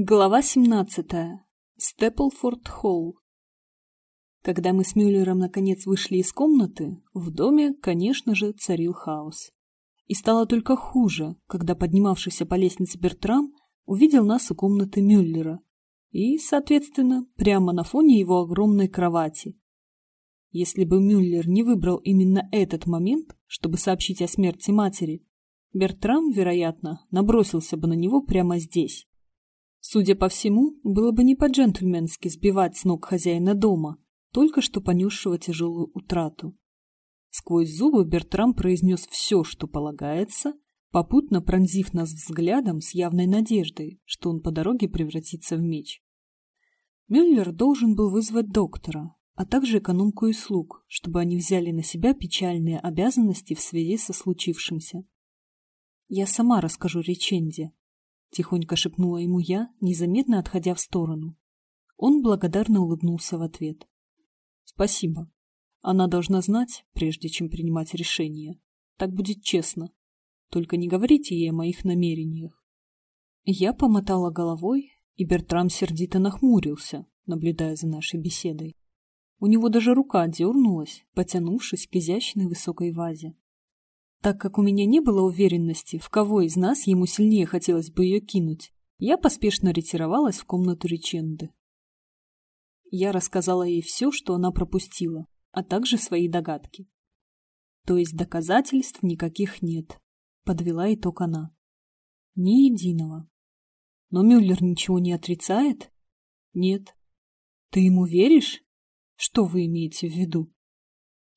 Глава 17. Степлфорд Холл. Когда мы с Мюллером наконец вышли из комнаты, в доме, конечно же, царил хаос. И стало только хуже, когда поднимавшийся по лестнице Бертрам увидел нас у комнаты Мюллера и, соответственно, прямо на фоне его огромной кровати. Если бы Мюллер не выбрал именно этот момент, чтобы сообщить о смерти матери, Бертрам, вероятно, набросился бы на него прямо здесь Судя по всему, было бы не по-джентльменски сбивать с ног хозяина дома, только что понесшего тяжелую утрату. Сквозь зубы Бертрам произнес все, что полагается, попутно пронзив нас взглядом с явной надеждой, что он по дороге превратится в меч. Мюллер должен был вызвать доктора, а также экономку и слуг, чтобы они взяли на себя печальные обязанности в связи со случившимся. Я сама расскажу Реченде, — тихонько шепнула ему я, незаметно отходя в сторону. Он благодарно улыбнулся в ответ. «Спасибо. Она должна знать, прежде чем принимать решение. Так будет честно. Только не говорите ей о моих намерениях». Я помотала головой, и Бертрам сердито нахмурился, наблюдая за нашей беседой. У него даже рука дернулась, потянувшись к изящной высокой вазе. Так как у меня не было уверенности, в кого из нас ему сильнее хотелось бы ее кинуть, я поспешно ретировалась в комнату Риченды. Я рассказала ей все, что она пропустила, а также свои догадки. То есть доказательств никаких нет, подвела итог она. Ни единого. Но Мюллер ничего не отрицает? Нет. Ты ему веришь? Что вы имеете в виду?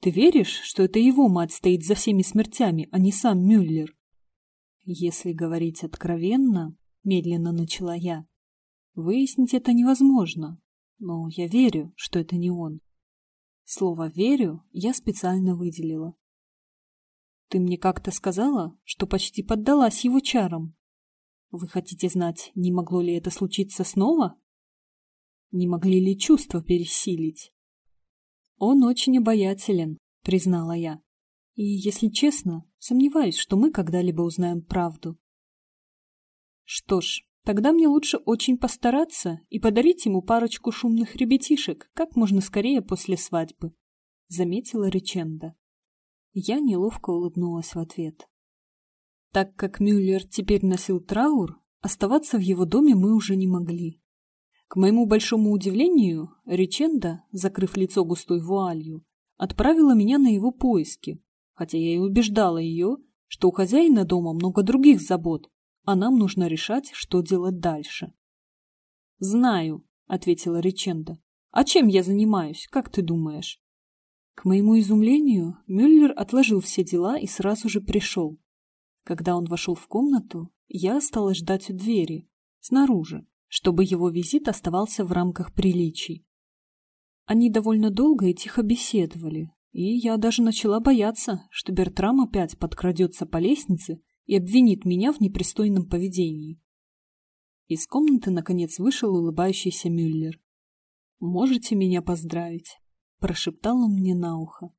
Ты веришь, что это его мать стоит за всеми смертями, а не сам Мюллер? Если говорить откровенно, медленно начала я, выяснить это невозможно, но я верю, что это не он. Слово «верю» я специально выделила. Ты мне как-то сказала, что почти поддалась его чарам. Вы хотите знать, не могло ли это случиться снова? Не могли ли чувства пересилить? Он очень обаятелен, признала я. И, если честно, сомневаюсь, что мы когда-либо узнаем правду. Что ж, тогда мне лучше очень постараться и подарить ему парочку шумных ребятишек как можно скорее после свадьбы, заметила Риченда. Я неловко улыбнулась в ответ. Так как Мюллер теперь носил траур, оставаться в его доме мы уже не могли. К моему большому удивлению, Риченда, закрыв лицо густой вуалью, отправила меня на его поиски, хотя я и убеждала ее, что у хозяина дома много других забот, а нам нужно решать, что делать дальше. «Знаю», — ответила Риченда. «А чем я занимаюсь, как ты думаешь?» К моему изумлению, Мюллер отложил все дела и сразу же пришел. Когда он вошел в комнату, я осталась ждать у двери, снаружи, чтобы его визит оставался в рамках приличий. Они довольно долго и тихо беседовали, и я даже начала бояться, что Бертрам опять подкрадется по лестнице и обвинит меня в непристойном поведении. Из комнаты, наконец, вышел улыбающийся Мюллер. «Можете меня поздравить», — прошептал он мне на ухо.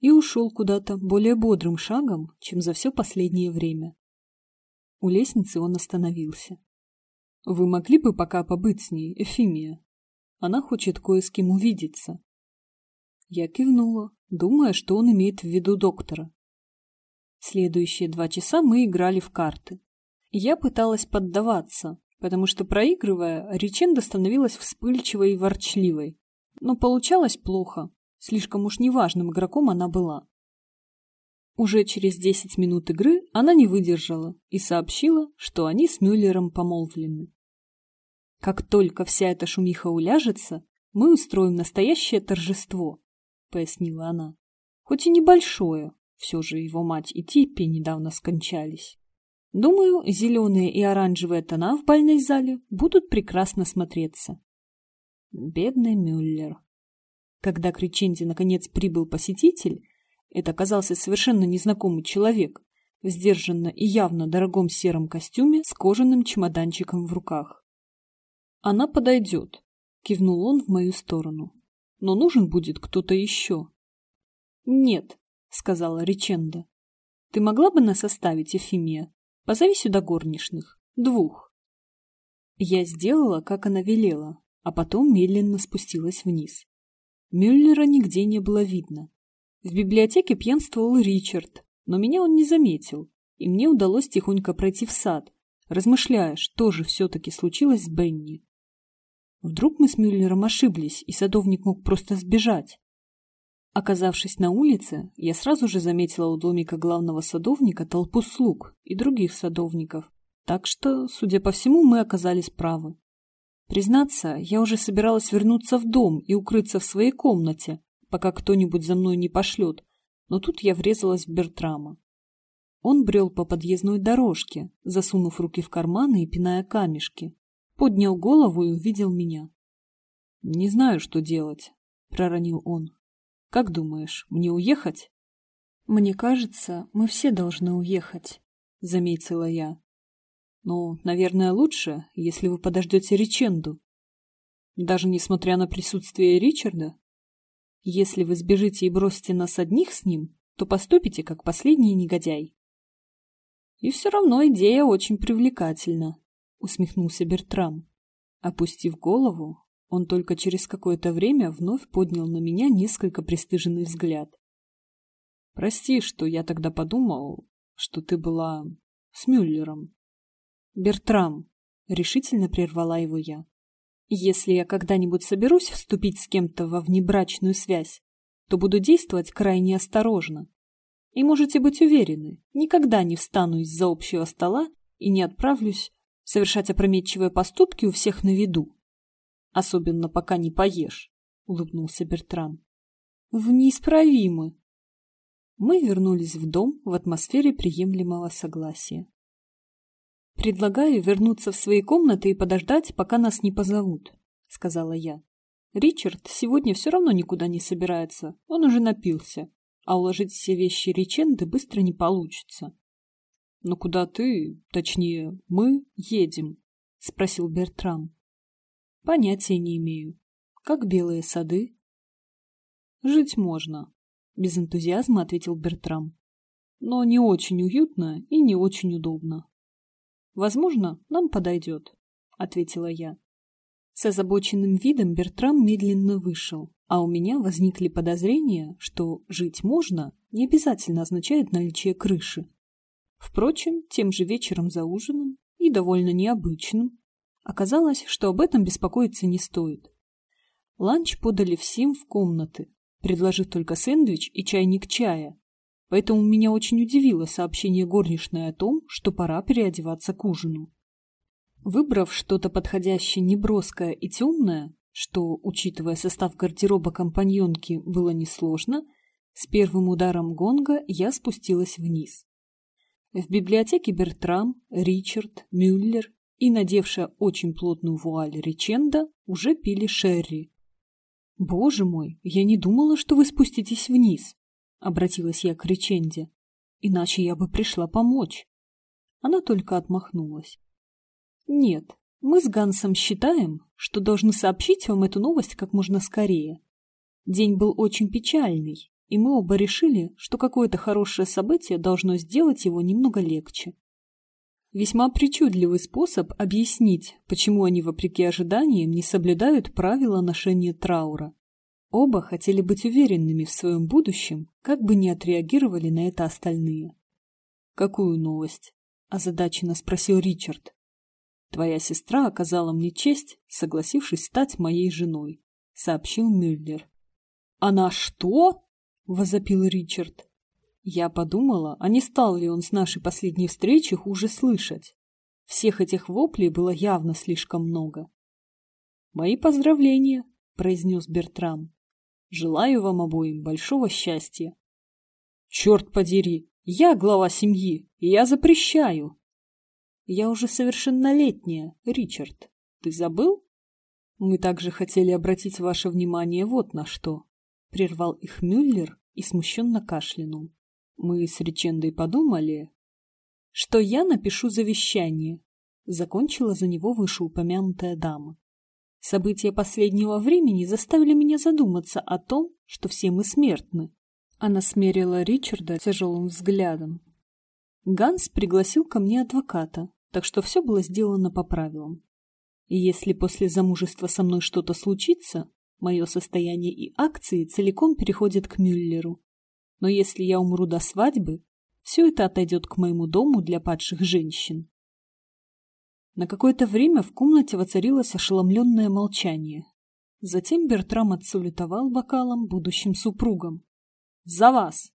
И ушел куда-то более бодрым шагом, чем за все последнее время. У лестницы он остановился. Вы могли бы пока побыть с ней, Эфимия? Она хочет кое с кем увидеться. Я кивнула, думая, что он имеет в виду доктора. Следующие два часа мы играли в карты. Я пыталась поддаваться, потому что, проигрывая, Риченда становилась вспыльчивой и ворчливой. Но получалось плохо, слишком уж неважным игроком она была. Уже через десять минут игры она не выдержала и сообщила, что они с Мюллером помолвлены. Как только вся эта шумиха уляжется, мы устроим настоящее торжество, — пояснила она. Хоть и небольшое, все же его мать и Типпи недавно скончались. Думаю, зеленые и оранжевые тона в бальной зале будут прекрасно смотреться. Бедный Мюллер. Когда к Риченде наконец прибыл посетитель, это оказался совершенно незнакомый человек, в сдержанно и явно дорогом сером костюме с кожаным чемоданчиком в руках. Она подойдет, кивнул он в мою сторону. Но нужен будет кто-то еще. Нет, сказала Риченда. Ты могла бы нас оставить, Эфимия? Позови сюда горничных. Двух. Я сделала, как она велела, а потом медленно спустилась вниз. Мюллера нигде не было видно. В библиотеке пьянствовал Ричард, но меня он не заметил, и мне удалось тихонько пройти в сад, размышляя, что же все-таки случилось с Бенни. Вдруг мы с Мюллером ошиблись, и садовник мог просто сбежать. Оказавшись на улице, я сразу же заметила у домика главного садовника толпу слуг и других садовников, так что, судя по всему, мы оказались правы. Признаться, я уже собиралась вернуться в дом и укрыться в своей комнате, пока кто-нибудь за мной не пошлет, но тут я врезалась в Бертрама. Он брел по подъездной дорожке, засунув руки в карманы и пиная камешки. Поднял голову и увидел меня. — Не знаю, что делать, — проронил он. — Как думаешь, мне уехать? — Мне кажется, мы все должны уехать, — заметила я. — Ну, наверное, лучше, если вы подождете Риченду. Даже несмотря на присутствие Ричарда? Если вы сбежите и бросите нас одних с ним, то поступите как последний негодяй. И все равно идея очень привлекательна, усмехнулся Бертрам. Опустив голову, он только через какое-то время вновь поднял на меня несколько пристыженный взгляд. Прости, что я тогда подумал, что ты была с Мюллером. Бертрам, решительно прервала его я. Если я когда-нибудь соберусь вступить с кем-то во внебрачную связь, то буду действовать крайне осторожно. И можете быть уверены, никогда не встану из-за общего стола и не отправлюсь совершать опрометчивые поступки у всех на виду. Особенно пока не поешь, — улыбнулся Бертрам. В неисправимы. Мы вернулись в дом в атмосфере приемлемого согласия. «Предлагаю вернуться в свои комнаты и подождать, пока нас не позовут», — сказала я. «Ричард сегодня все равно никуда не собирается, он уже напился, а уложить все вещи Риченды быстро не получится». «Но куда ты, точнее, мы едем?» — спросил Бертрам. «Понятия не имею. Как белые сады?» «Жить можно», — без энтузиазма ответил Бертрам. «Но не очень уютно и не очень удобно». Возможно, нам подойдет, — ответила я. С озабоченным видом Бертрам медленно вышел, а у меня возникли подозрения, что «жить можно» не обязательно означает наличие крыши. Впрочем, тем же вечером за ужином, и довольно необычным, оказалось, что об этом беспокоиться не стоит. Ланч подали всем в комнаты, предложив только сэндвич и чайник чая, Поэтому меня очень удивило сообщение горничной о том, что пора переодеваться к ужину. Выбрав что-то подходящее неброское и темное, что, учитывая состав гардероба компаньонки, было несложно, с первым ударом гонга я спустилась вниз. В библиотеке Бертрам, Ричард, Мюллер и надевшая очень плотную вуаль Риченда уже пили шерри. «Боже мой, я не думала, что вы спуститесь вниз», — обратилась я к Риченде. «Иначе я бы пришла помочь». Она только отмахнулась. «Нет, мы с Гансом считаем, что должны сообщить вам эту новость как можно скорее. День был очень печальный, и мы оба решили, что какое-то хорошее событие должно сделать его немного легче. Весьма причудливый способ объяснить, почему они, вопреки ожиданиям, не соблюдают правила ношения траура. Оба хотели быть уверенными в своем будущем, как бы ни отреагировали на это остальные. «Какую новость?» – озадаченно спросил Ричард. «Твоя сестра оказала мне честь, согласившись стать моей женой», – сообщил Мюллер. «Она что?» – возопил Ричард. Я подумала, а не стал ли он с нашей последней встречи хуже слышать. Всех этих воплей было явно слишком много. «Мои поздравления», — произнес Бертрам. Желаю вам обоим большого счастья. Черт подери, я глава семьи, и я запрещаю. Я уже совершеннолетняя, Ричард. Ты забыл? Мы также хотели обратить ваше внимание вот на что. Прервал их Мюллер и смущенно кашлянул. Мы с Ричендой подумали, что я напишу завещание. Закончила за него вышеупомянутая дама. События последнего времени заставили меня задуматься о том, что все мы смертны. Она смерила Ричарда тяжелым взглядом. Ганс пригласил ко мне адвоката, так что все было сделано по правилам. И если после замужества со мной что-то случится, мое состояние и акции целиком переходят к Мюллеру. Но если я умру до свадьбы, все это отойдет к моему дому для падших женщин. На какое-то время в комнате воцарилось ошеломленное молчание. Затем Бертрам отсулетовал бокалом будущим супругам. «За вас!»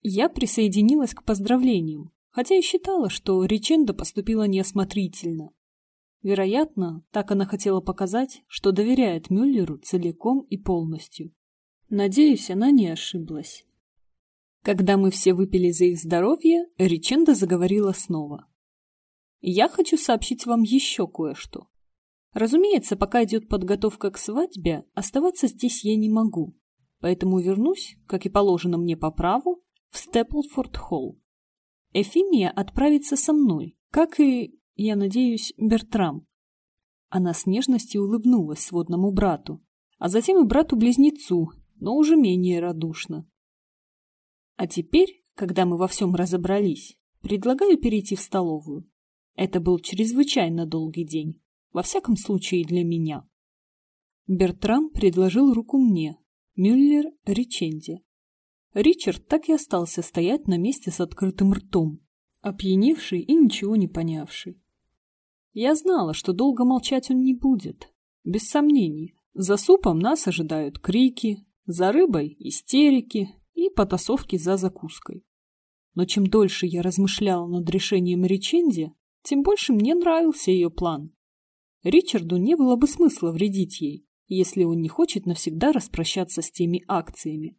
Я присоединилась к поздравлениям, хотя и считала, что Риченда поступила неосмотрительно. Вероятно, так она хотела показать, что доверяет Мюллеру целиком и полностью. Надеюсь, она не ошиблась. Когда мы все выпили за их здоровье, Риченда заговорила снова. «Я хочу сообщить вам еще кое-что. Разумеется, пока идет подготовка к свадьбе, оставаться здесь я не могу, поэтому вернусь, как и положено мне по праву, в Степлфорд-Холл. Эфимия отправится со мной, как и я надеюсь, Бертрам. Она с нежностью улыбнулась сводному брату, а затем и брату-близнецу, но уже менее радушно. А теперь, когда мы во всем разобрались, предлагаю перейти в столовую. Это был чрезвычайно долгий день, во всяком случае для меня. Бертрам предложил руку мне, Мюллер — Риченде. Ричард так и остался стоять на месте с открытым ртом, опьяневший и ничего не понявший. Я знала, что долго молчать он не будет. Без сомнений, за супом нас ожидают крики, за рыбой – истерики и потасовки за закуской. Но чем дольше я размышляла над решением Риченди, тем больше мне нравился ее план. Ричарду не было бы смысла вредить ей, если он не хочет навсегда распрощаться с теми акциями.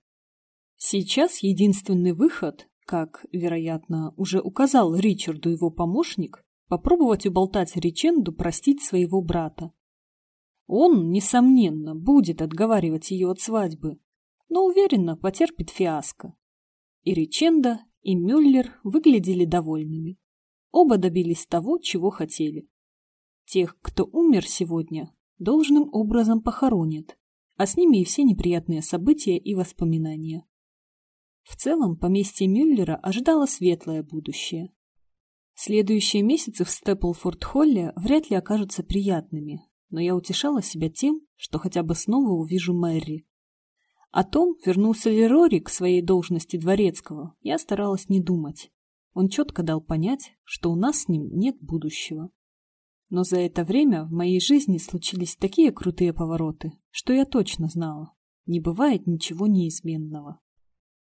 Сейчас единственный выход, как, вероятно, уже указал Ричарду его помощник, попробовать уболтать Риченду простить своего брата. Он, несомненно, будет отговаривать ее от свадьбы, но уверенно потерпит фиаско. И Риченда, и Мюллер выглядели довольными. Оба добились того, чего хотели. Тех, кто умер сегодня, должным образом похоронят, а с ними и все неприятные события и воспоминания. В целом, поместье Мюллера ожидало светлое будущее. Следующие месяцы в Степлфорд-Холле вряд ли окажутся приятными, но я утешала себя тем, что хотя бы снова увижу Мэри. О том, вернулся ли Рори к своей должности дворецкого, я старалась не думать. Он четко дал понять, что у нас с ним нет будущего. Но за это время в моей жизни случились такие крутые повороты, что я точно знала, не бывает ничего неизменного.